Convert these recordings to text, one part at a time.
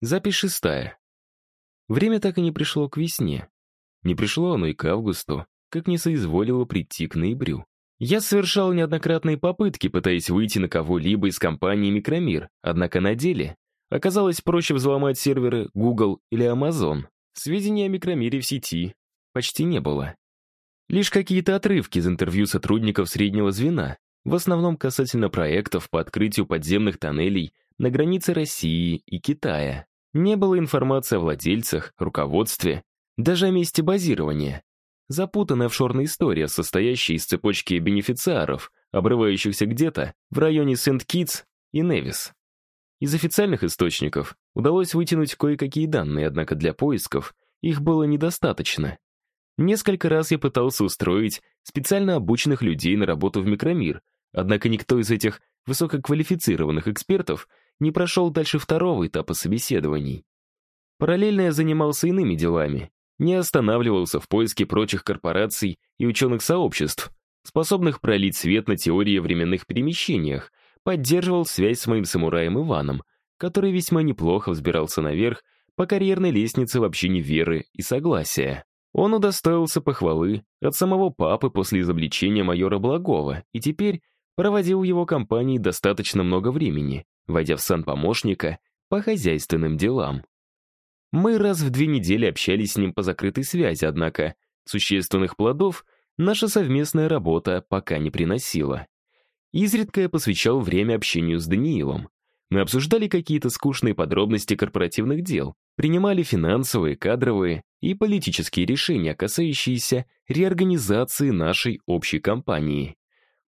Запись шестая. Время так и не пришло к весне. Не пришло оно и к августу, как не соизволило прийти к ноябрю. Я совершал неоднократные попытки, пытаясь выйти на кого-либо из компании «Микромир», однако на деле оказалось проще взломать серверы Google или Amazon. Сведений о «Микромире» в сети почти не было. Лишь какие-то отрывки из интервью сотрудников среднего звена, в основном касательно проектов по открытию подземных тоннелей на границе России и Китая. Не было информации о владельцах, руководстве, даже о месте базирования. Запутанная офшорная история, состоящая из цепочки бенефициаров, обрывающихся где-то в районе Сент-Китс и Невис. Из официальных источников удалось вытянуть кое-какие данные, однако для поисков их было недостаточно. Несколько раз я пытался устроить специально обученных людей на работу в микромир, однако никто из этих высококвалифицированных экспертов не прошел дальше второго этапа собеседований. Параллельно я занимался иными делами, не останавливался в поиске прочих корпораций и ученых сообществ, способных пролить свет на теории о временных перемещениях, поддерживал связь с моим самураем Иваном, который весьма неплохо взбирался наверх по карьерной лестнице в общине веры и согласия. Он удостоился похвалы от самого папы после изобличения майора Благова и теперь проводил в его компании достаточно много времени, войдя в сан помощника по хозяйственным делам. Мы раз в две недели общались с ним по закрытой связи, однако существенных плодов наша совместная работа пока не приносила. Изредка я посвящал время общению с Даниилом. Мы обсуждали какие-то скучные подробности корпоративных дел, принимали финансовые, кадровые и политические решения, касающиеся реорганизации нашей общей компании.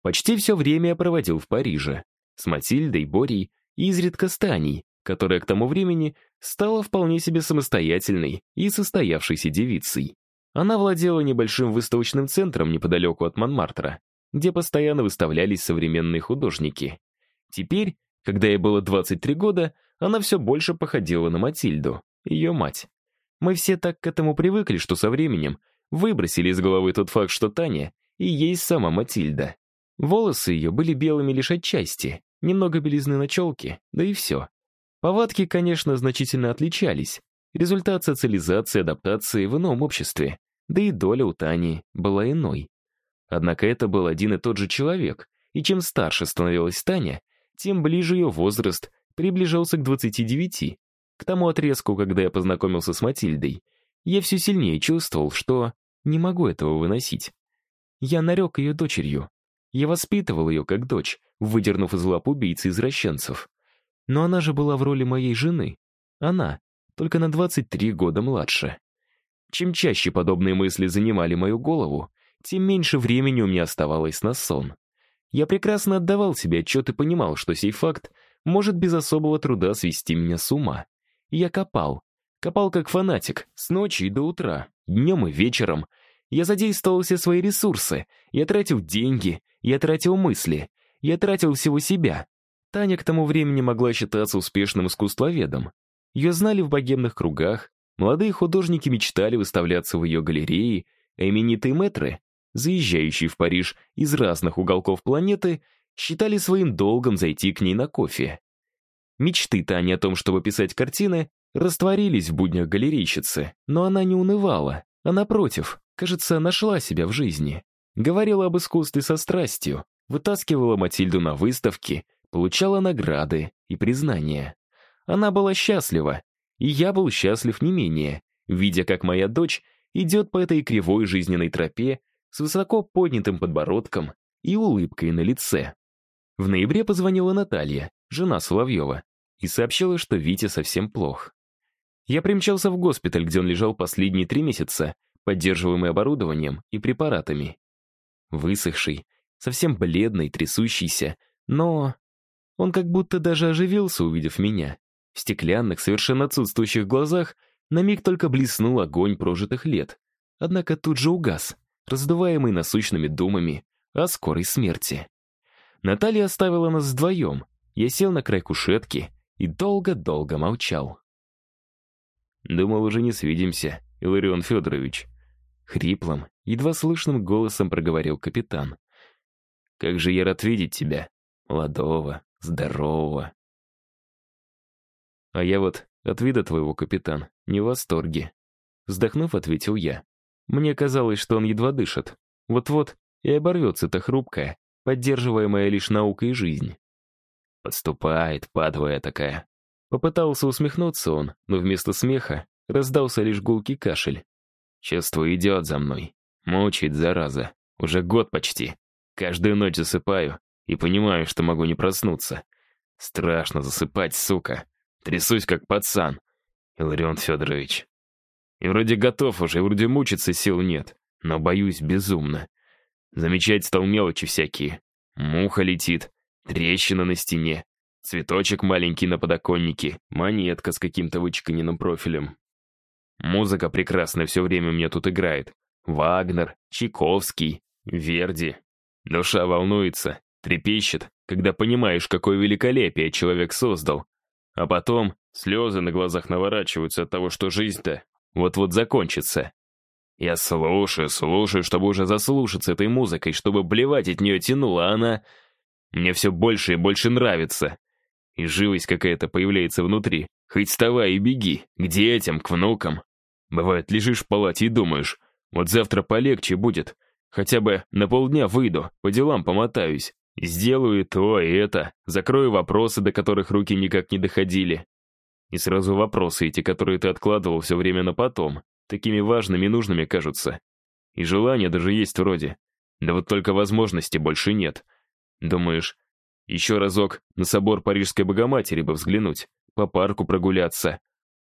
Почти все время я проводил в Париже, с Матильдой, Борей и изредка Таней, которая к тому времени стала вполне себе самостоятельной и состоявшейся девицей. Она владела небольшим выставочным центром неподалеку от Монмартра, где постоянно выставлялись современные художники. Теперь, когда ей было 23 года, она все больше походила на Матильду, ее мать. Мы все так к этому привыкли, что со временем выбросили из головы тот факт, что Таня и есть сама Матильда. Волосы ее были белыми лишь отчасти, немного белизны на челке, да и все. Повадки, конечно, значительно отличались. Результат социализации, адаптации в ином обществе, да и доля у Тани была иной. Однако это был один и тот же человек, и чем старше становилась Таня, тем ближе ее возраст приближался к 29. К тому отрезку, когда я познакомился с Матильдой, я все сильнее чувствовал, что не могу этого выносить. Я нарек ее дочерью. Я воспитывал ее как дочь, выдернув из лап убийцы извращенцев. Но она же была в роли моей жены. Она, только на 23 года младше. Чем чаще подобные мысли занимали мою голову, тем меньше времени у меня оставалось на сон. Я прекрасно отдавал себе отчет и понимал, что сей факт может без особого труда свести меня с ума. Я копал. Копал как фанатик, с ночи и до утра, днем и вечером. Я задействовал все свои ресурсы. Я тратил деньги, я тратил мысли, я тратил всего себя. Таня к тому времени могла считаться успешным искусствоведом. Ее знали в богемных кругах, молодые художники мечтали выставляться в ее галерее, а именитые мэтры, заезжающие в Париж из разных уголков планеты, считали своим долгом зайти к ней на кофе. Мечты Тани о том, чтобы писать картины, растворились в буднях галерейщицы, но она не унывала, а напротив, кажется, нашла себя в жизни. Говорила об искусстве со страстью, вытаскивала Матильду на выставки, получала награды и признания. Она была счастлива, и я был счастлив не менее, видя, как моя дочь идет по этой кривой жизненной тропе с высоко поднятым подбородком и улыбкой на лице. В ноябре позвонила Наталья, жена Соловьева, и сообщила, что Витя совсем плох. Я примчался в госпиталь, где он лежал последние три месяца, поддерживаемый оборудованием и препаратами. Высохший, совсем бледный, трясущийся, но... Он как будто даже оживился, увидев меня. В стеклянных, совершенно отсутствующих глазах на миг только блеснул огонь прожитых лет, однако тут же угас, раздуваемый насущными думами о скорой смерти. Наталья оставила нас вдвоем. Я сел на край кушетки и долго-долго молчал. «Думал, уже не свидимся, Иларион Федорович», — хриплым, едва слышным голосом проговорил капитан. «Как же я рад видеть тебя, молодого, здорового». «А я вот От вида твоего, капитан, не в восторге. Вздохнув, ответил я. Мне казалось, что он едва дышит. Вот-вот и оборвется эта хрупкая, поддерживаемая лишь наукой жизнь. Подступает, падвая такая. Попытался усмехнуться он, но вместо смеха раздался лишь гулкий кашель. Чувство идет за мной. Мучает, зараза. Уже год почти. Каждую ночь засыпаю и понимаю, что могу не проснуться. Страшно засыпать, сука. Трясусь, как пацан. Иларион Федорович. И вроде готов уже, и вроде мучиться сил нет, но боюсь безумно. Замечать стал мелочи всякие. Муха летит, трещина на стене, цветочек маленький на подоконнике, монетка с каким-то вычеканенным профилем. Музыка прекрасная все время мне тут играет. Вагнер, Чайковский, Верди. Душа волнуется, трепещет, когда понимаешь, какое великолепие человек создал. А потом слезы на глазах наворачиваются от того, что жизнь-то вот-вот закончится. Я слушаю, слушаю, чтобы уже заслушаться этой музыкой, чтобы блевать от нее тянуло, а она... Мне все больше и больше нравится. И живость какая-то появляется внутри. Хоть вставай и беги, к детям, к внукам. Бывает, лежишь в палате и думаешь, вот завтра полегче будет. Хотя бы на полдня выйду, по делам помотаюсь. Сделаю то, и это. Закрою вопросы, до которых руки никак не доходили. И сразу вопросы эти, которые ты откладывал все время на потом, такими важными и нужными кажутся. И желания даже есть вроде. Да вот только возможности больше нет. Думаешь, еще разок на собор Парижской Богоматери бы взглянуть, по парку прогуляться.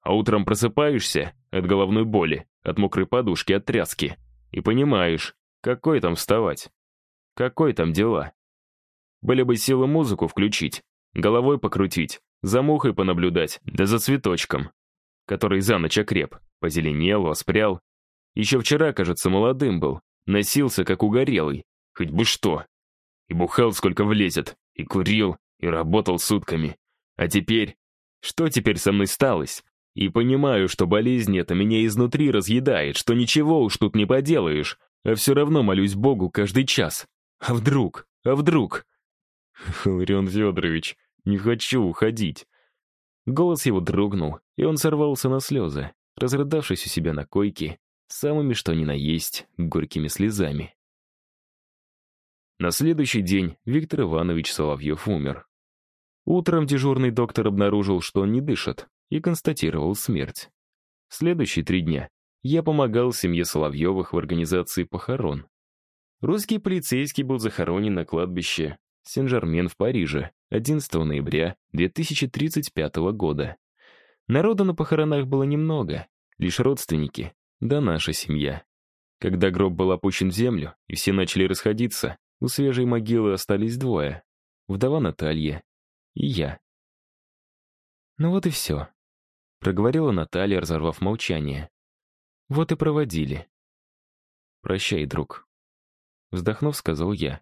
А утром просыпаешься от головной боли, от мокрой подушки, от тряски. И понимаешь, какой там вставать? Какой там дела? Были бы силы музыку включить, головой покрутить, за мухой понаблюдать, да за цветочком, который за ночь окреп, позеленел, воспрял. Еще вчера, кажется, молодым был, носился, как угорелый, хоть бы что. И бухал, сколько влезет, и курил, и работал сутками. А теперь... Что теперь со мной сталось? И понимаю, что болезнь эта меня изнутри разъедает, что ничего уж тут не поделаешь, а все равно молюсь Богу каждый час. А вдруг? А вдруг? Ларион Федорович, не хочу уходить. Голос его дрогнул, и он сорвался на слезы, разрыдавшись у себя на койке, самыми что ни на есть, горькими слезами. На следующий день Виктор Иванович Соловьев умер. Утром дежурный доктор обнаружил, что он не дышит, и констатировал смерть. Следующие три дня я помогал семье Соловьевых в организации похорон. Русский полицейский был захоронен на кладбище Сен-Жермен в Париже 11 ноября 2035 года. Народа на похоронах было немного, лишь родственники, да наша семья. Когда гроб был опущен в землю и все начали расходиться, у свежей могилы остались двое — вдова Наталья и я. «Ну вот и все», — проговорила Наталья, разорвав молчание. «Вот и проводили». «Прощай, друг», — вздохнув, сказал я.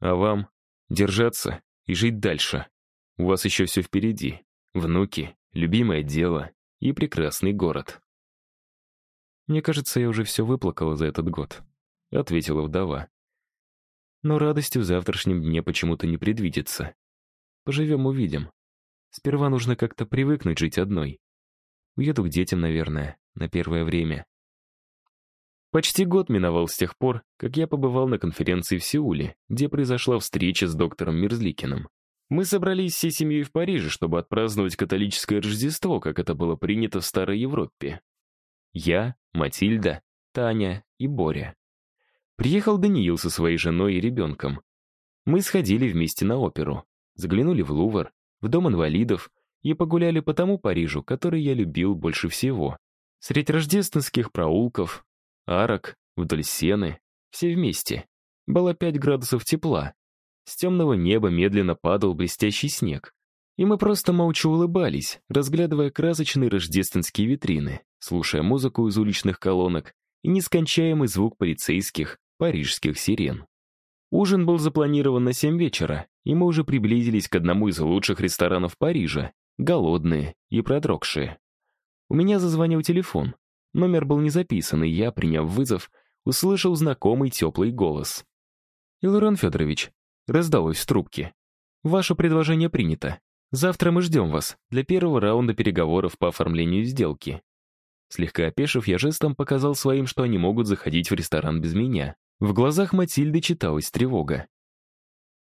«А вам Держаться и жить дальше. У вас еще все впереди. Внуки, любимое дело и прекрасный город. Мне кажется, я уже все выплакала за этот год, ответила вдова. Но радости в завтрашнем дне почему-то не предвидится. Поживем, увидим. Сперва нужно как-то привыкнуть жить одной. Уеду к детям, наверное, на первое время. Почти год миновал с тех пор, как я побывал на конференции в Сеуле, где произошла встреча с доктором Мерзликиным. Мы собрались всей семьей в Париже, чтобы отпраздновать католическое Рождество, как это было принято в Старой Европе. Я, Матильда, Таня и Боря. Приехал Даниил со своей женой и ребенком. Мы сходили вместе на оперу, заглянули в Лувр, в Дом инвалидов и погуляли по тому Парижу, который я любил больше всего. Средь рождественских проулков, арок, вдоль сены, все вместе. Было пять градусов тепла. С темного неба медленно падал блестящий снег. И мы просто молча улыбались, разглядывая красочные рождественские витрины, слушая музыку из уличных колонок и нескончаемый звук полицейских, парижских сирен. Ужин был запланирован на семь вечера, и мы уже приблизились к одному из лучших ресторанов Парижа, голодные и продрогшие. У меня зазвонил телефон. Номер был не записан, и я, приняв вызов, услышал знакомый теплый голос. «Иларон Федорович», — раздалось в трубке. «Ваше предложение принято. Завтра мы ждем вас для первого раунда переговоров по оформлению сделки». Слегка опешив, я жестом показал своим, что они могут заходить в ресторан без меня. В глазах Матильды читалась тревога.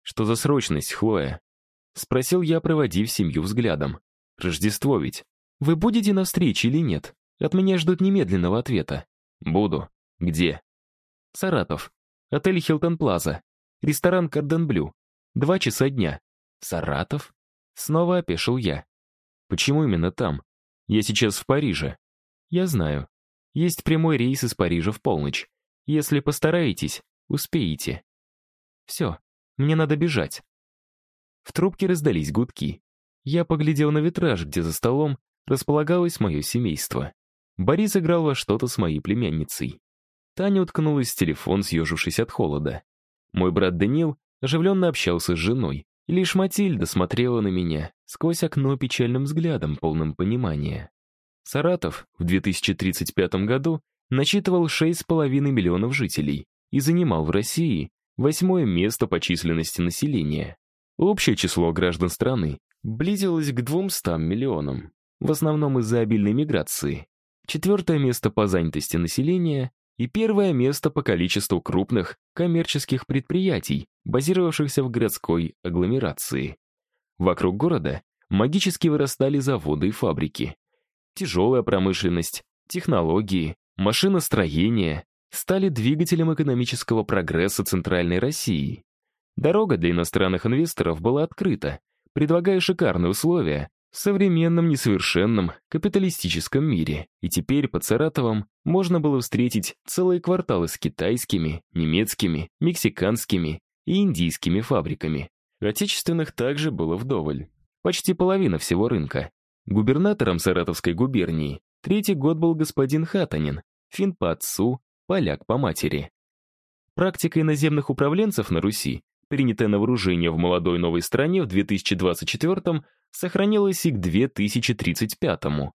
«Что за срочность, Хлоя?» Спросил я, проводив семью взглядом. «Рождество ведь. Вы будете на встрече или нет? От меня ждут немедленного ответа». «Буду. Где?» «Саратов. Отель Хилтон Плаза. Ресторан Карден Блю. Два часа дня». «Саратов?» Снова опешил я. «Почему именно там? Я сейчас в Париже». «Я знаю. Есть прямой рейс из Парижа в полночь. Если постараетесь, успеете». «Все, мне надо бежать». В трубке раздались гудки. Я поглядел на витраж, где за столом располагалось мое семейство. Борис играл во что-то с моей племянницей. Таня уткнулась в телефон, съежившись от холода. Мой брат Данил оживленно общался с женой. И лишь Матильда смотрела на меня сквозь окно печальным взглядом, полным понимания. Саратов в 2035 году насчитывал 6,5 миллионов жителей и занимал в России восьмое место по численности населения. Общее число граждан страны близилось к 200 миллионам, в основном из-за обильной миграции. Четвертое место по занятости населения и первое место по количеству крупных коммерческих предприятий, базировавшихся в городской агломерации. Вокруг города магически вырастали заводы и фабрики. Тяжелая промышленность, технологии, машиностроение стали двигателем экономического прогресса Центральной России. Дорога для иностранных инвесторов была открыта, предлагая шикарные условия в современном несовершенном капиталистическом мире. И теперь под Саратовом можно было встретить целые кварталы с китайскими, немецкими, мексиканскими и индийскими фабриками. Отечественных также было вдоволь. Почти половина всего рынка. Губернатором Саратовской губернии третий год был господин Хатанин, фин по отцу, поляк по матери. Практика иноземных управленцев на Руси, принятая на вооружение в молодой новой стране в 2024 сохранилась и к 2035-му.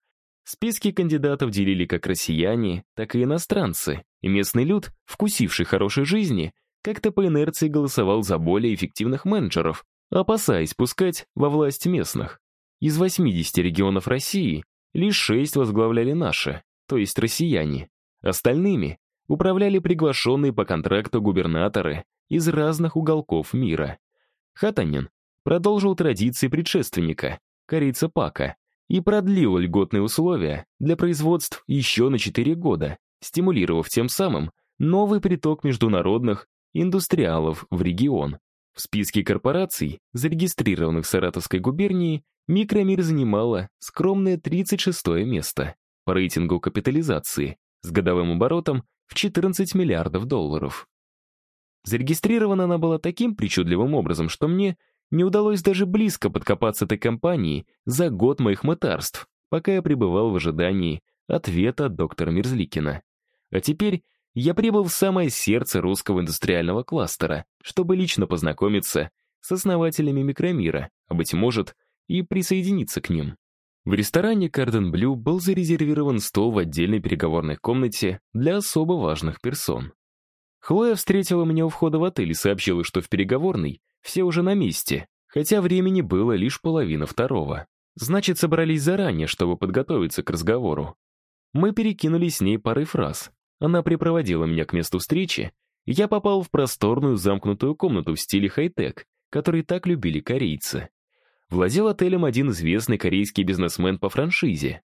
Списки кандидатов делили как россияне, так и иностранцы, и местный люд, вкусивший хорошей жизни, как-то по инерции голосовал за более эффективных менеджеров, опасаясь пускать во власть местных. Из 80 регионов России лишь 6 возглавляли наши, то есть россияне. Остальными управляли приглашенные по контракту губернаторы из разных уголков мира. Хатанин продолжил традиции предшественника, корейца Пака, и продлил льготные условия для производств еще на 4 года, стимулировав тем самым новый приток международных индустриалов в регион. В списке корпораций, зарегистрированных в Саратовской губернии, Микромир занимала скромное 36 место по рейтингу капитализации с годовым оборотом в 14 миллиардов долларов. Зарегистрирована она была таким причудливым образом, что мне не удалось даже близко подкопаться этой компании за год моих мытарств, пока я пребывал в ожидании ответа от доктора Мерзликина. А теперь я прибыл в самое сердце русского индустриального кластера, чтобы лично познакомиться с основателями микромира, а, быть может, и присоединиться к ним. В ресторане «Карден Блю» был зарезервирован стол в отдельной переговорной комнате для особо важных персон. Хлоя встретила меня у входа в отель и сообщила, что в переговорной все уже на месте, хотя времени было лишь половина второго. Значит, собрались заранее, чтобы подготовиться к разговору. Мы перекинулись с ней парой фраз. Она припроводила меня к месту встречи, и я попал в просторную замкнутую комнату в стиле хай-тек, который так любили корейцы. Владел отелем один известный корейский бизнесмен по франшизе.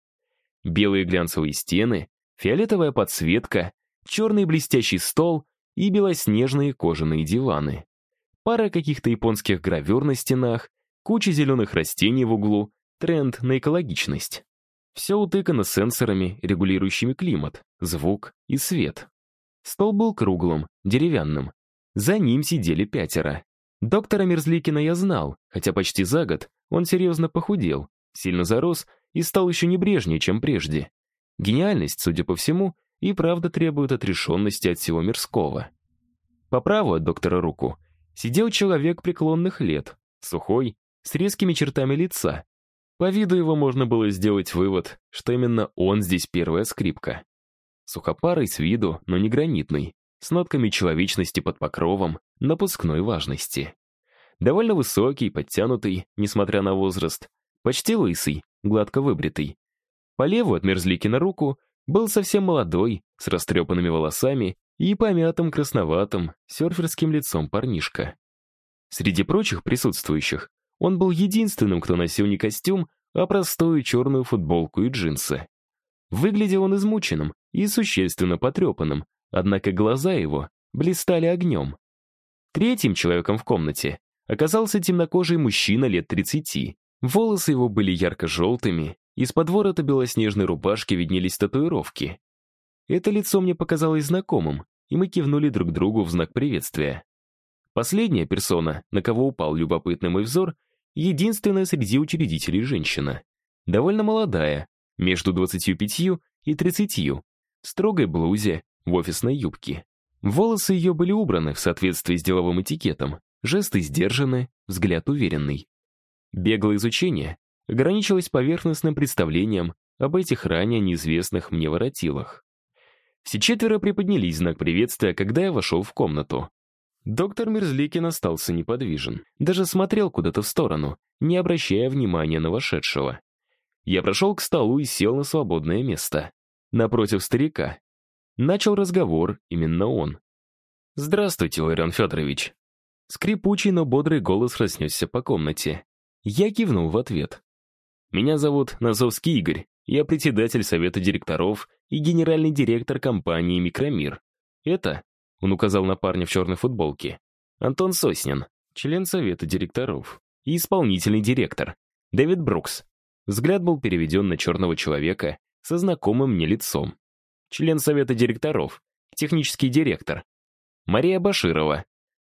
Белые глянцевые стены, фиолетовая подсветка, черный блестящий стол и белоснежные кожаные диваны пара каких-то японских гравюр на стенах, куча зеленых растений в углу, тренд на экологичность. Все утыкано сенсорами, регулирующими климат, звук и свет. Стол был круглым, деревянным. За ним сидели пятеро. Доктора Мерзликина я знал, хотя почти за год он серьезно похудел, сильно зарос и стал еще небрежнее, чем прежде. Гениальность, судя по всему, и правда требует отрешенности от всего мирского. По праву от доктора руку сидел человек преклонных лет, сухой, с резкими чертами лица. По виду его можно было сделать вывод, что именно он здесь первая скрипка. Сухопарый с виду, но не гранитный, с нотками человечности под покровом, напускной важности. Довольно высокий, подтянутый, несмотря на возраст. Почти лысый, гладко выбритый. По левую от Мерзликина руку был совсем молодой, с растрепанными волосами и помятым красноватым, серферским лицом парнишка. Среди прочих присутствующих он был единственным, кто носил не костюм, а простую черную футболку и джинсы. Выглядел он измученным и существенно потрепанным, однако глаза его блистали огнем. Третьим человеком в комнате оказался темнокожий мужчина лет 30. Волосы его были ярко-желтыми, из-под ворота белоснежной рубашки виднелись татуировки. Это лицо мне показалось знакомым, и мы кивнули друг другу в знак приветствия. Последняя персона, на кого упал любопытный мой взор, единственная среди учредителей женщина. Довольно молодая, между 25 и 30, в строгой блузе, в офисной юбке. Волосы ее были убраны в соответствии с деловым этикетом, жесты сдержаны, взгляд уверенный. Беглое изучение ограничилось поверхностным представлением об этих ранее неизвестных мне воротилах. Все четверо приподнялись знак приветствия, когда я вошел в комнату. Доктор Мерзликин остался неподвижен, даже смотрел куда-то в сторону, не обращая внимания на вошедшего. Я прошел к столу и сел на свободное место. Напротив старика. Начал разговор именно он. «Здравствуйте, Ларион Федорович». Скрипучий, но бодрый голос разнесся по комнате. Я кивнул в ответ. «Меня зовут Назовский Игорь. Я председатель совета директоров и генеральный директор компании «Микромир». Это, он указал на парня в черной футболке, Антон Соснин, член совета директоров и исполнительный директор, Дэвид Брукс, Взгляд был переведен на черного человека со знакомым мне лицом. Член совета директоров, технический директор. Мария Баширова,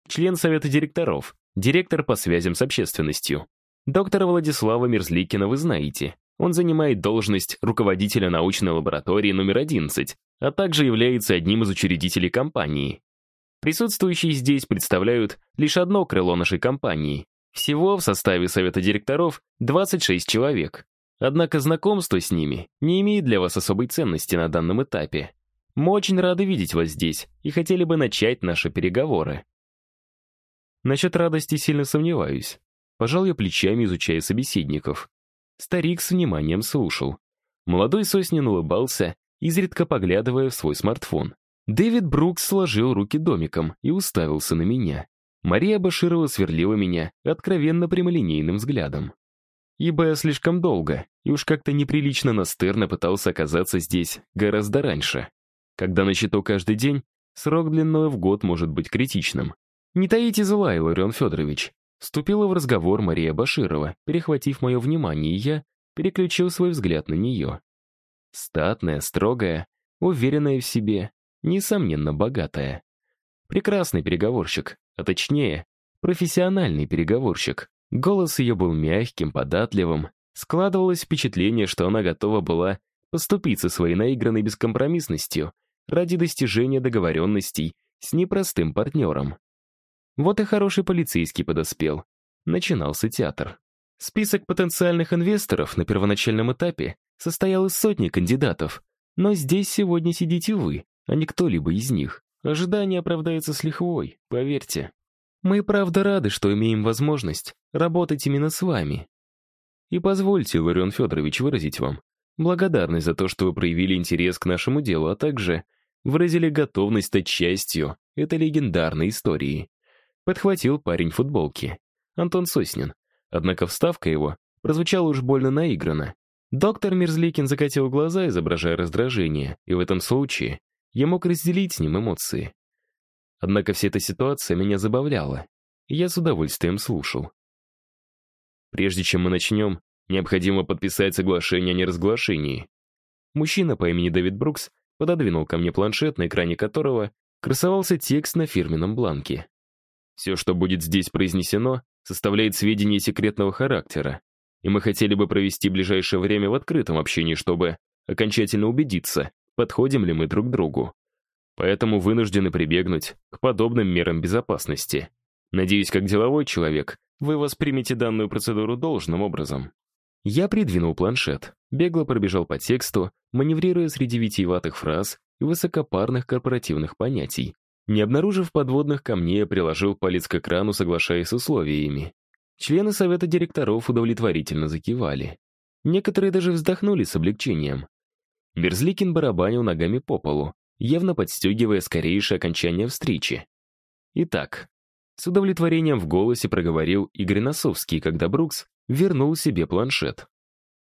член совета директоров, директор по связям с общественностью. Доктора Владислава Мерзликина вы знаете. Он занимает должность руководителя научной лаборатории номер 11, а также является одним из учредителей компании. Присутствующие здесь представляют лишь одно крыло нашей компании всего в составе совета директоров 26 человек. Однако знакомство с ними не имеет для вас особой ценности на данном этапе. Мы очень рады видеть вас здесь и хотели бы начать наши переговоры. Насчет радости сильно сомневаюсь. Пожал я плечами, изучая собеседников. Старик с вниманием слушал. Молодой Соснин улыбался, изредка поглядывая в свой смартфон. Дэвид Брукс сложил руки домиком и уставился на меня. Мария Баширова сверлила меня откровенно прямолинейным взглядом. Ибо я слишком долго и уж как-то неприлично настырно пытался оказаться здесь гораздо раньше. Когда на счету каждый день, срок длиной в год может быть критичным. «Не таите зла, Иларион Федорович», вступила в разговор Мария Баширова, перехватив мое внимание, и я переключил свой взгляд на нее. Статная, строгая, уверенная в себе, несомненно, богатая. Прекрасный переговорщик, а точнее, профессиональный переговорщик. Голос ее был мягким, податливым. Складывалось впечатление, что она готова была поступиться своей наигранной бескомпромиссностью ради достижения договоренностей с непростым партнером. Вот и хороший полицейский подоспел. Начинался театр. Список потенциальных инвесторов на первоначальном этапе состоял из сотни кандидатов, но здесь сегодня сидите вы, а не кто-либо из них. Ожидание оправдается с лихвой, поверьте. Мы правда рады, что имеем возможность работать именно с вами. И позвольте, Ларион Федорович, выразить вам благодарность за то, что вы проявили интерес к нашему делу, а также выразили готовность стать частью этой легендарной истории. Подхватил парень футболки. Антон Соснин. Однако вставка его прозвучала уж больно наигранно. Доктор Мерзликин закатил глаза, изображая раздражение, и в этом случае я мог разделить с ним эмоции. Однако вся эта ситуация меня забавляла, и я с удовольствием слушал. Прежде чем мы начнем, необходимо подписать соглашение о неразглашении. Мужчина по имени Дэвид Брукс пододвинул ко мне планшет, на экране которого красовался текст на фирменном бланке. Все, что будет здесь произнесено, составляет сведения секретного характера, и мы хотели бы провести ближайшее время в открытом общении, чтобы окончательно убедиться, подходим ли мы друг другу. Поэтому вынуждены прибегнуть к подобным мерам безопасности. Надеюсь, как деловой человек, вы воспримете данную процедуру должным образом. Я придвинул планшет, бегло пробежал по тексту, маневрируя среди витиеватых фраз и высокопарных корпоративных понятий. Не обнаружив подводных камней, я приложил палец к экрану, соглашаясь с условиями. Члены совета директоров удовлетворительно закивали. Некоторые даже вздохнули с облегчением. Мерзликин барабанил ногами по полу, явно подстегивая скорейшее окончание встречи. Итак, с удовлетворением в голосе проговорил Игорь Носовский, когда Брукс вернул себе планшет.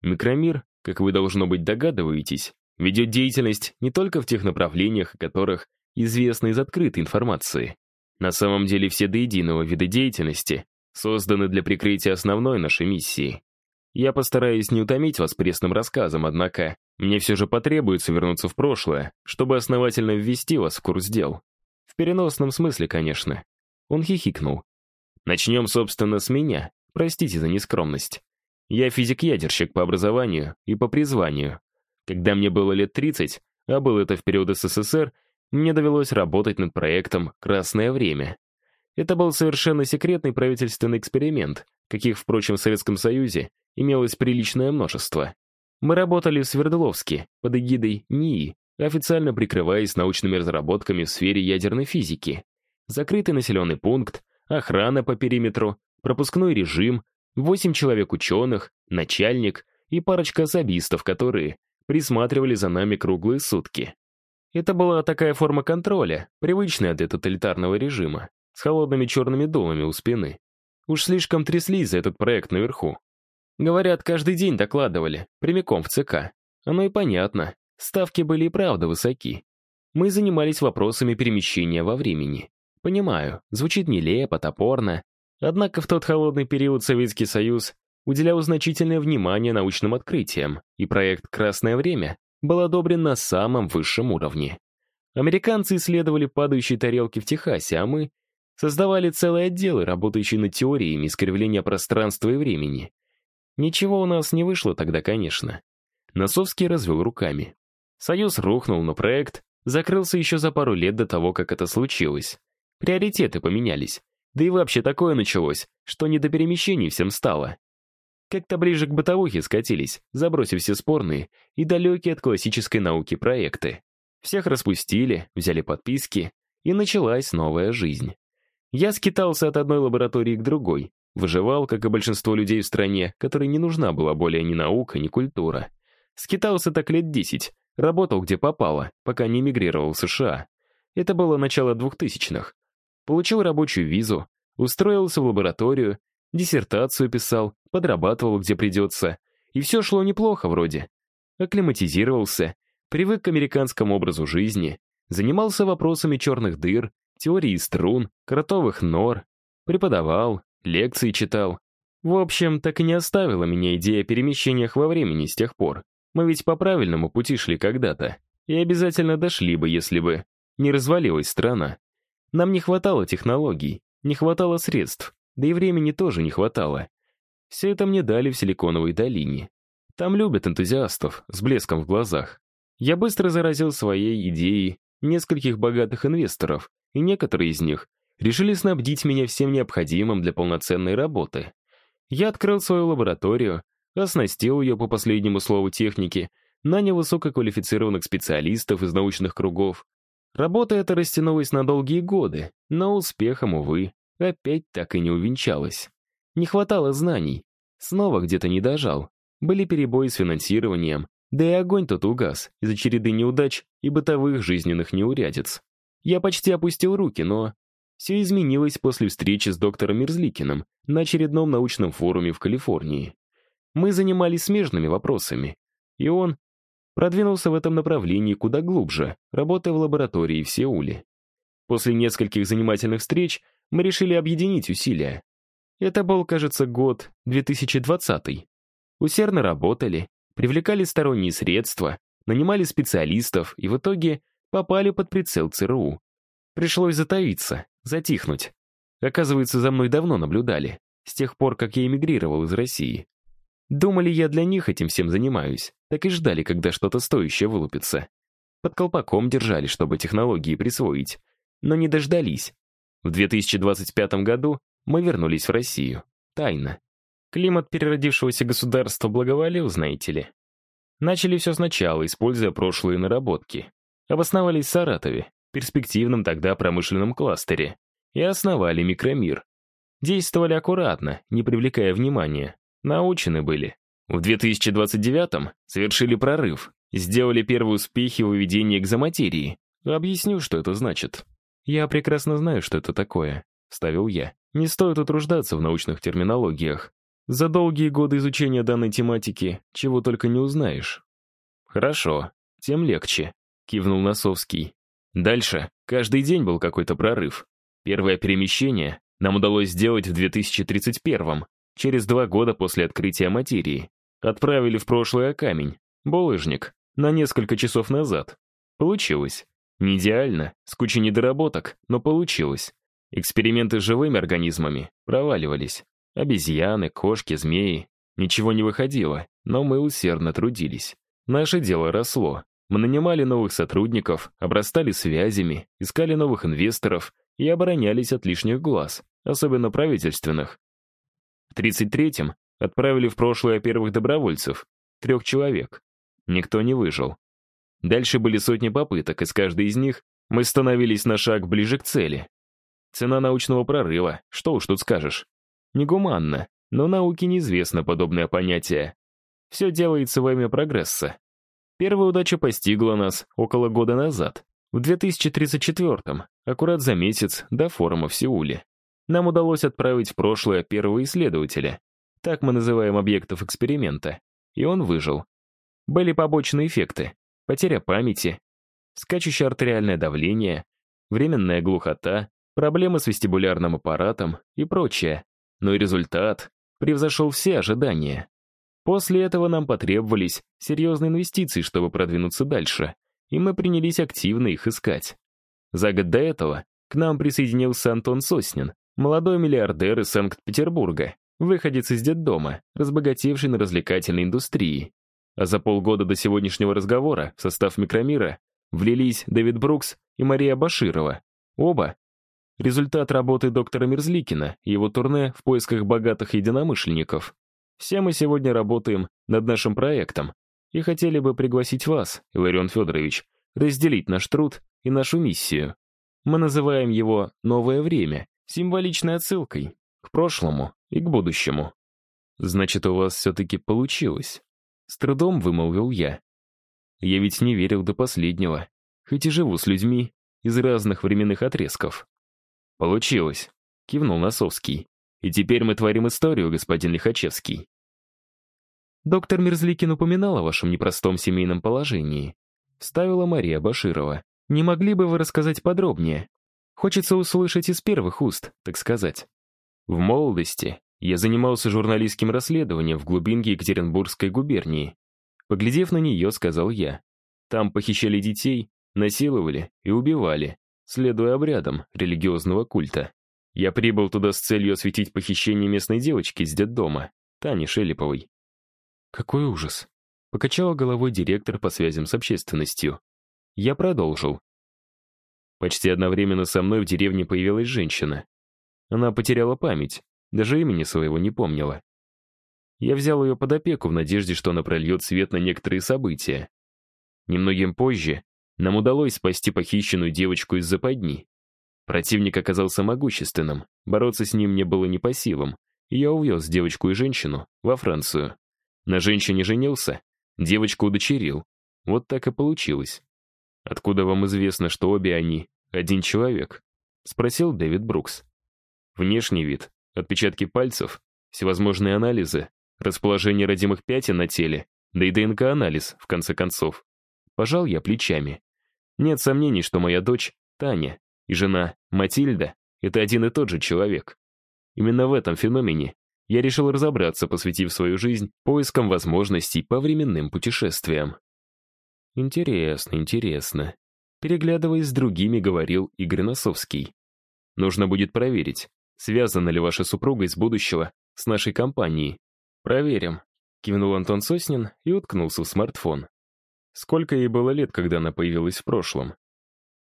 Микромир, как вы, должно быть, догадываетесь, ведет деятельность не только в тех направлениях, о которых известно из открытой информации. На самом деле все до единого вида деятельности созданы для прикрытия основной нашей миссии. Я постараюсь не утомить вас пресным рассказом, однако мне все же потребуется вернуться в прошлое, чтобы основательно ввести вас в курс дел. В переносном смысле, конечно. Он хихикнул. Начнем, собственно, с меня. Простите за нескромность. Я физик-ядерщик по образованию и по призванию. Когда мне было лет 30, а было это в период СССР, мне довелось работать над проектом «Красное время». Это был совершенно секретный правительственный эксперимент, каких, впрочем, в Советском Союзе имелось приличное множество. Мы работали в Свердловске под эгидой НИИ, официально прикрываясь научными разработками в сфере ядерной физики. Закрытый населенный пункт, охрана по периметру, пропускной режим, восемь человек ученых, начальник и парочка особистов, которые присматривали за нами круглые сутки. Это была такая форма контроля, привычная для тоталитарного режима, с холодными черными думами у спины. Уж слишком тряслись за этот проект наверху. Говорят, каждый день докладывали, прямиком в ЦК. Оно и понятно, ставки были и правда высоки. Мы занимались вопросами перемещения во времени. Понимаю, звучит нелепо, топорно. Однако в тот холодный период Советский Союз уделял значительное внимание научным открытиям, и проект «Красное время» был одобрен на самом высшем уровне. Американцы исследовали падающие тарелки в Техасе, а мы создавали целые отделы, работающие над теориями искривления пространства и времени. Ничего у нас не вышло тогда, конечно. Носовский развел руками. Союз рухнул, но проект закрылся еще за пару лет до того, как это случилось. Приоритеты поменялись. Да и вообще такое началось, что не до перемещений всем стало. Как-то ближе к бытовухе скатились, забросив все спорные и далекие от классической науки проекты. Всех распустили, взяли подписки, и началась новая жизнь. Я скитался от одной лаборатории к другой, выживал, как и большинство людей в стране, которой не нужна была более ни наука, ни культура. Скитался так лет десять, работал где попало, пока не эмигрировал в США. Это было начало двухтысячных. Получил рабочую визу, устроился в лабораторию диссертацию писал, подрабатывал где придется. И все шло неплохо вроде. Акклиматизировался, привык к американскому образу жизни, занимался вопросами черных дыр, теории струн, кротовых нор, преподавал, лекции читал. В общем, так и не оставила меня идея о перемещениях во времени с тех пор. Мы ведь по правильному пути шли когда-то. И обязательно дошли бы, если бы не развалилась страна. Нам не хватало технологий, не хватало средств, да и времени тоже не хватало. Все это мне дали в Силиконовой долине. Там любят энтузиастов, с блеском в глазах. Я быстро заразил своей идеей нескольких богатых инвесторов, и некоторые из них решили снабдить меня всем необходимым для полноценной работы. Я открыл свою лабораторию, оснастил ее по последнему слову техники, нанял высококвалифицированных специалистов из научных кругов. Работа эта растянулась на долгие годы, но успехом, увы, опять так и не увенчалась. Не хватало знаний. Снова где-то не дожал. Были перебои с финансированием, да и огонь тот угас из-за череды неудач и бытовых жизненных неурядиц. Я почти опустил руки, но... Все изменилось после встречи с доктором Мерзликиным на очередном научном форуме в Калифорнии. Мы занимались смежными вопросами, и он продвинулся в этом направлении куда глубже, работая в лаборатории в Сеуле. После нескольких занимательных встреч мы решили объединить усилия. Это был, кажется, год 2020. Усердно работали, привлекали сторонние средства, нанимали специалистов и в итоге попали под прицел ЦРУ. Пришлось затаиться, затихнуть. Оказывается, за мной давно наблюдали, с тех пор, как я эмигрировал из России. Думали, я для них этим всем занимаюсь, так и ждали, когда что-то стоящее вылупится. Под колпаком держали, чтобы технологии присвоить, но не дождались. В 2025 году мы вернулись в Россию. Тайно. Климат переродившегося государства благоволил, знаете ли. Начали все сначала, используя прошлые наработки. Обосновались в Саратове. перспективном тогда промышленном кластере, и основали микромир. Действовали аккуратно, не привлекая внимания. Научены были. В 2029-м совершили прорыв, сделали первые успехи в выведении экзоматерии. Объясню, что это значит. Я прекрасно знаю, что это такое, ставил я. Не стоит утруждаться в научных терминологиях. За долгие годы изучения данной тематики чего только не узнаешь. Хорошо, тем легче, кивнул Носовский. Дальше каждый день был какой-то прорыв. Первое перемещение нам удалось сделать в 2031-м, через два года после открытия материи. Отправили в прошлое камень, булыжник, на несколько часов назад. Получилось. Не идеально, с кучей недоработок, но получилось. Эксперименты с живыми организмами проваливались. Обезьяны, кошки, змеи. Ничего не выходило, но мы усердно трудились. Наше дело росло. Мы нанимали новых сотрудников, обрастали связями, искали новых инвесторов и оборонялись от лишних глаз, особенно правительственных. В 33-м отправили в прошлое первых добровольцев, трех человек. Никто не выжил. Дальше были сотни попыток, и с каждой из них мы становились на шаг ближе к цели. Цена научного прорыва, что уж тут скажешь. Негуманно, но науке неизвестно подобное понятие. Все делается во имя прогресса. Первая удача постигла нас около года назад, в 2034-м, аккурат за месяц до форума в Сеуле. Нам удалось отправить в прошлое первого исследователя. Так мы называем объектов эксперимента. И он выжил. Были побочные эффекты. Потеря памяти, скачущее артериальное давление, временная глухота, проблемы с вестибулярным аппаратом и прочее. Но и результат превзошел все ожидания. После этого нам потребовались серьезные инвестиции, чтобы продвинуться дальше, и мы принялись активно их искать. За год до этого к нам присоединился Антон Соснин, молодой миллиардер из Санкт-Петербурга, выходец из детдома, разбогатевший на развлекательной индустрии. А за полгода до сегодняшнего разговора в состав микромира влились Дэвид Брукс и Мария Баширова. Оба Результат работы доктора Мерзликина и его турне в поисках богатых единомышленников. Все мы сегодня работаем над нашим проектом и хотели бы пригласить вас, Иларион Федорович, разделить наш труд и нашу миссию. Мы называем его «Новое время», символичной отсылкой к прошлому и к будущему. Значит, у вас все-таки получилось. С трудом вымолвил я. Я ведь не верил до последнего, хоть и живу с людьми из разных временных отрезков. «Получилось», — кивнул Носовский. «И теперь мы творим историю, господин Лихачевский». «Доктор Мерзликин упоминал о вашем непростом семейном положении», — ставила Мария Баширова. «Не могли бы вы рассказать подробнее? Хочется услышать из первых уст, так сказать». В молодости я занимался журналистским расследованием в глубинке Екатеринбургской губернии. Поглядев на нее, сказал я. Там похищали детей, насиловали и убивали следуя обрядам религиозного культа. Я прибыл туда с целью осветить похищение местной девочки из детдома, Тани Шелеповой. Какой ужас. Покачала головой директор по связям с общественностью. Я продолжил. Почти одновременно со мной в деревне появилась женщина. Она потеряла память, даже имени своего не помнила. Я взял ее под опеку в надежде, что она прольет свет на некоторые события. Немногим позже нам удалось спасти похищенную девочку из западни. Противник оказался могущественным, бороться с ним мне было не по силам, и я увез девочку и женщину во Францию. На женщине женился, девочку удочерил. Вот так и получилось. «Откуда вам известно, что обе они один человек?» — спросил Дэвид Брукс. Внешний вид, отпечатки пальцев, всевозможные анализы, расположение родимых пятен на теле, да и ДНК-анализ, в конце концов. Пожал я плечами. Нет сомнений, что моя дочь, Таня, и жена, Матильда, это один и тот же человек. Именно в этом феномене я решил разобраться, посвятив свою жизнь поискам возможностей по временным путешествиям. Интересно, интересно. Переглядываясь с другими, говорил Игорь Носовский. Нужно будет проверить, связана ли ваша супруга из будущего с нашей компанией. Проверим. Кивнул Антон Соснин и уткнулся в смартфон. Сколько ей было лет, когда она появилась в прошлом?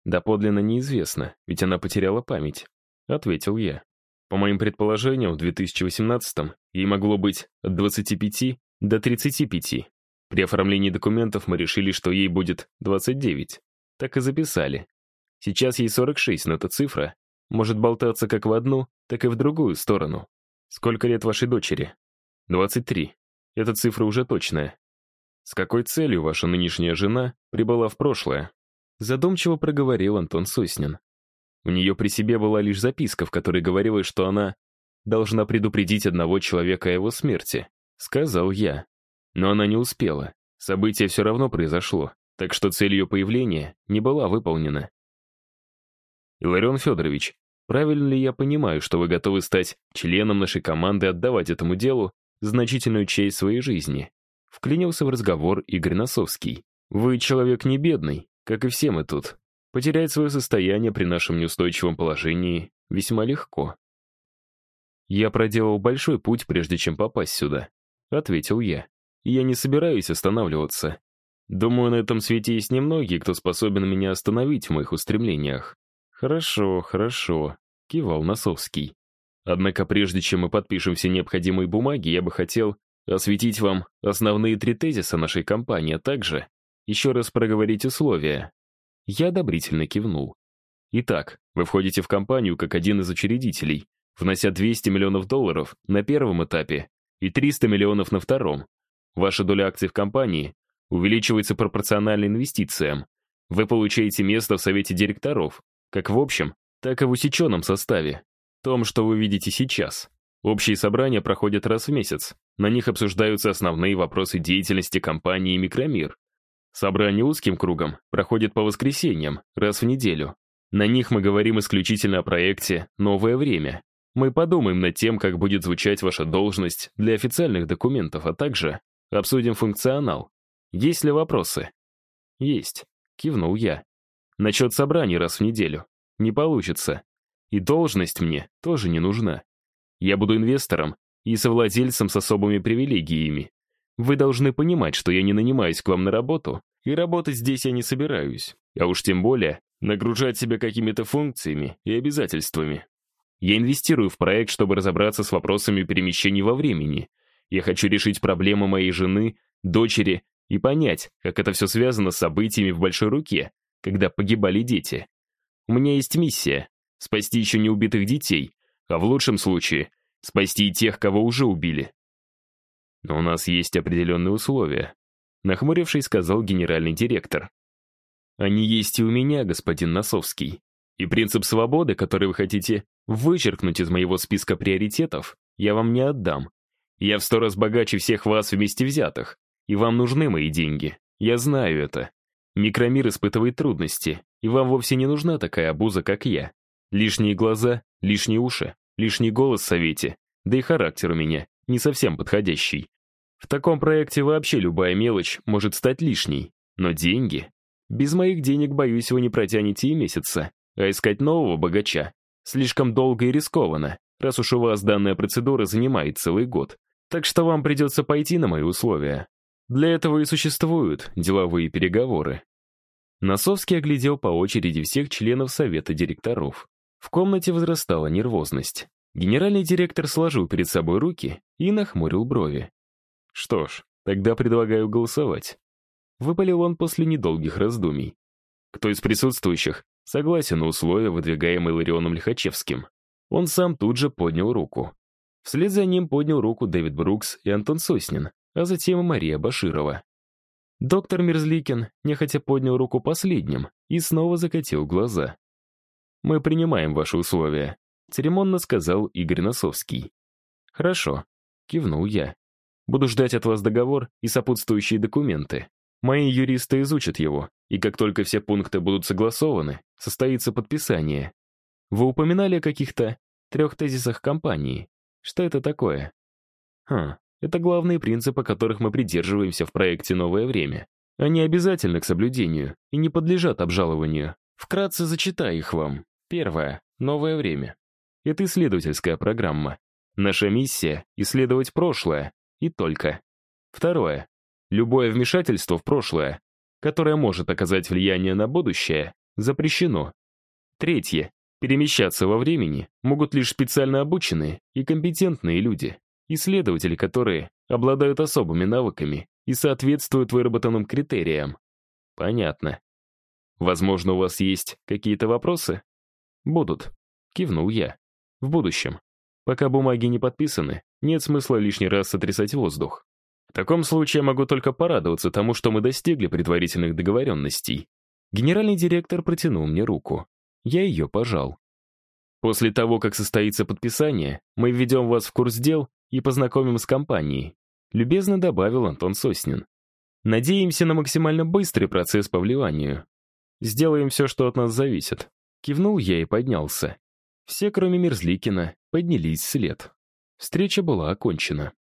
Доподлинно неизвестно, ведь она потеряла память, ответил я. По моим предположениям, в 2018-м ей могло быть от 25 до 35. При оформлении документов мы решили, что ей будет 29. Так и записали. Сейчас ей 46, но эта цифра может болтаться как в одну, так и в другую сторону. Сколько лет вашей дочери? 23. Эта цифра уже точная. С какой целью ваша нынешняя жена прибыла в прошлое? Задумчиво проговорил Антон Соснин. У нее при себе была лишь записка, в которой говорилось, что она должна предупредить одного человека о его смерти. Сказал я. Но она не успела. Событие все равно произошло, так что цель ее появления не была выполнена. Иларион Федорович, правильно ли я понимаю, что вы готовы стать членом нашей команды и отдавать этому делу значительную часть своей жизни? Вклинился в разговор Игорь Носовский. Вы человек не бедный, как и все мы тут. Потерять свое состояние при нашем неустойчивом положении весьма легко. Я проделал большой путь, прежде чем попасть сюда, ответил я. Я не собираюсь останавливаться. Думаю, на этом свете есть немногие, кто способен меня остановить в моих устремлениях. Хорошо, хорошо, кивал Носовский. Однако прежде чем мы подпишем все необходимые бумаги, я бы хотел осветить вам основные три тезиса нашей компании, а также еще раз проговорить условия. Я одобрительно кивнул. Итак, вы входите в компанию как один из учредителей, внося 200 миллионов долларов на первом этапе и 300 миллионов на втором. Ваша доля акций в компании увеличивается пропорционально инвестициям. Вы получаете место в совете директоров, как в общем, так и в усеченном составе. Том, что вы видите сейчас. Общие собрания проходят раз в месяц. На них обсуждаются основные вопросы деятельности компании «Микромир». Собрание узким кругом проходит по воскресеньям, раз в неделю. На них мы говорим исключительно о проекте «Новое время». Мы подумаем над тем, как будет звучать ваша должность для официальных документов, а также обсудим функционал. Есть ли вопросы? Есть, кивнул я. Насчет собраний раз в неделю. Не получится. И должность мне тоже не нужна. Я буду инвестором и совладельцем с особыми привилегиями. Вы должны понимать, что я не нанимаюсь к вам на работу, и работать здесь я не собираюсь, а уж тем более нагружать себя какими-то функциями и обязательствами. Я инвестирую в проект, чтобы разобраться с вопросами перемещений во времени. Я хочу решить проблемы моей жены, дочери и понять, как это все связано с событиями в Большой Руке, когда погибали дети. У меня есть миссия — спасти еще не убитых детей, а в лучшем случае — спасти и тех, кого уже убили. Но у нас есть определенные условия, нахмурившись, сказал генеральный директор. Они есть и у меня, господин Носовский. И принцип свободы, который вы хотите вычеркнуть из моего списка приоритетов, я вам не отдам. Я в сто раз богаче всех вас вместе взятых, и вам нужны мои деньги. Я знаю это. Микромир испытывает трудности, и вам вовсе не нужна такая обуза, как я. Лишние глаза, лишние уши, лишний голос в совете, да и характер у меня не совсем подходящий. В таком проекте вообще любая мелочь может стать лишней. Но деньги? Без моих денег, боюсь, вы не протянете и месяца. А искать нового богача слишком долго и рискованно, раз уж у вас данная процедура занимает целый год. Так что вам придется пойти на мои условия. Для этого и существуют деловые переговоры. Носовский оглядел по очереди всех членов совета директоров. В комнате возрастала нервозность. Генеральный директор сложил перед собой руки и нахмурил брови. Что ж, тогда предлагаю голосовать. Выпалил он после недолгих раздумий. Кто из присутствующих согласен на условия, выдвигаемые Ларионом Лихачевским? Он сам тут же поднял руку. Вслед за ним поднял руку Дэвид Брукс и Антон Соснин, а затем и Мария Баширова. Доктор Мерзликин нехотя поднял руку последним и снова закатил глаза. «Мы принимаем ваши условия», — церемонно сказал Игорь Носовский. «Хорошо», — кивнул я. Буду ждать от вас договор и сопутствующие документы. Мои юристы изучат его, и как только все пункты будут согласованы, состоится подписание. Вы упоминали о каких-то трех тезисах компании. Что это такое? Хм, это главные принципы, которых мы придерживаемся в проекте «Новое время». Они обязательны к соблюдению и не подлежат обжалованию. Вкратце зачитаю их вам. Первое. Новое время. Это исследовательская программа. Наша миссия — исследовать прошлое, и только. Второе. Любое вмешательство в прошлое, которое может оказать влияние на будущее, запрещено. Третье. Перемещаться во времени могут лишь специально обученные и компетентные люди, исследователи, которые обладают особыми навыками и соответствуют выработанным критериям. Понятно. Возможно, у вас есть какие-то вопросы? Будут. Кивнул я. В будущем. Пока бумаги не подписаны, нет смысла лишний раз сотрясать воздух. В таком случае я могу только порадоваться тому, что мы достигли предварительных договоренностей. Генеральный директор протянул мне руку. Я ее пожал. После того, как состоится подписание, мы введем вас в курс дел и познакомим с компанией», любезно добавил Антон Соснин. «Надеемся на максимально быстрый процесс по вливанию. Сделаем все, что от нас зависит». Кивнул я и поднялся. Все, кроме Мерзликина, поднялись вслед. Встреча была окончена.